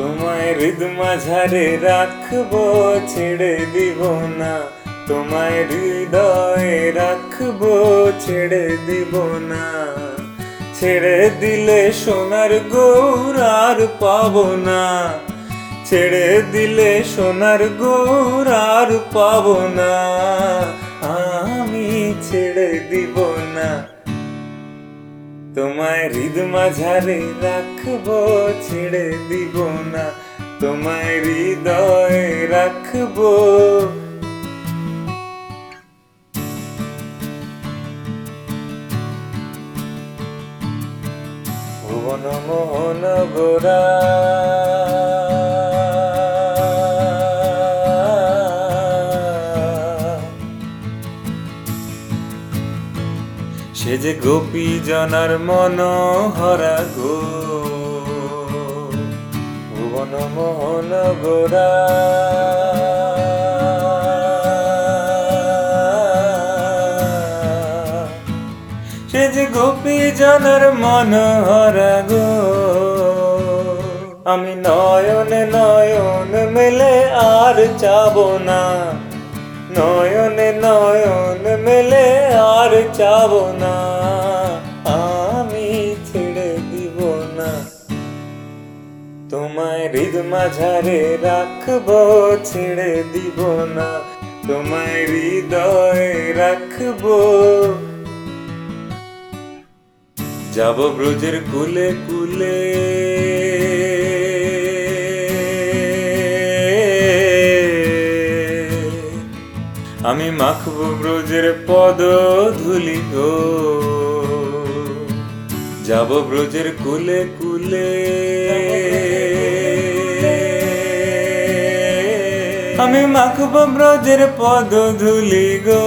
তোমায় হৃদ মাঝারে রাখব, ছেড়ে দিব না। তোমায় হৃদয়ে রাখব, ছেড়ে দিব না। ছেড়ে দিলে সোনার গৌর আর পাবো না। ছেড়ে দিলে সোনার গৌর আর পাবো না। আমি ছেড়ে দিব না। তোমায় হৃদ মাঝারে রাখব ছেড়ে দিব না। তোমায় হৃদয়ে রাখব। ভুবন মোহন গোরা সে যে গোপী জনার মন হরা গো। ভুবন মোহন গোরা সে যে গোপী জনার মন হরা গো। আমি নয়ন নয়ন মেলে আর চাবো না। নয়নে নয়ন মেলে আর চাবো না। আমি ছেড়ে দিব না। তোমায় হৃদ মাঝারে রাখব, ছেড়ে দিব না। তোমায় হৃদয়ে রাখব। যাব ব্রজের কুলে কুলে। আমি মাখবো ব্রজের পদ ধুলি গো যাব ব্রজের কুলে কুলে। আমি মাখব ব্রজের পদ ধুলি গো।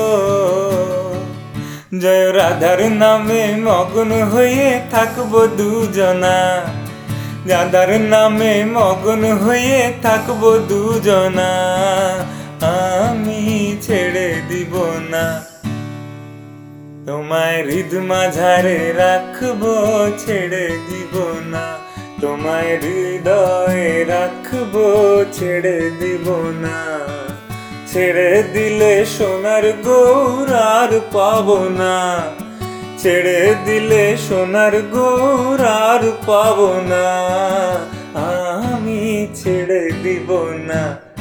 জয় রাধার নামে মগ্ন হয়ে থাকব দুজনা। রাধার নামে মগ্ন হয়ে থাকব দুজনা। তোমায় হৃদ মাঝারে রাখব, ছেড়ে দিব না। তোমায় হৃদয়ে রাখব, ছেড়ে দিব না। ছেড়ে দিলে সোনার গৌর আর পাবো না। ছেড়ে দিলে সোনার গৌর আর পাবো না। আমি ছেড়ে দিব না।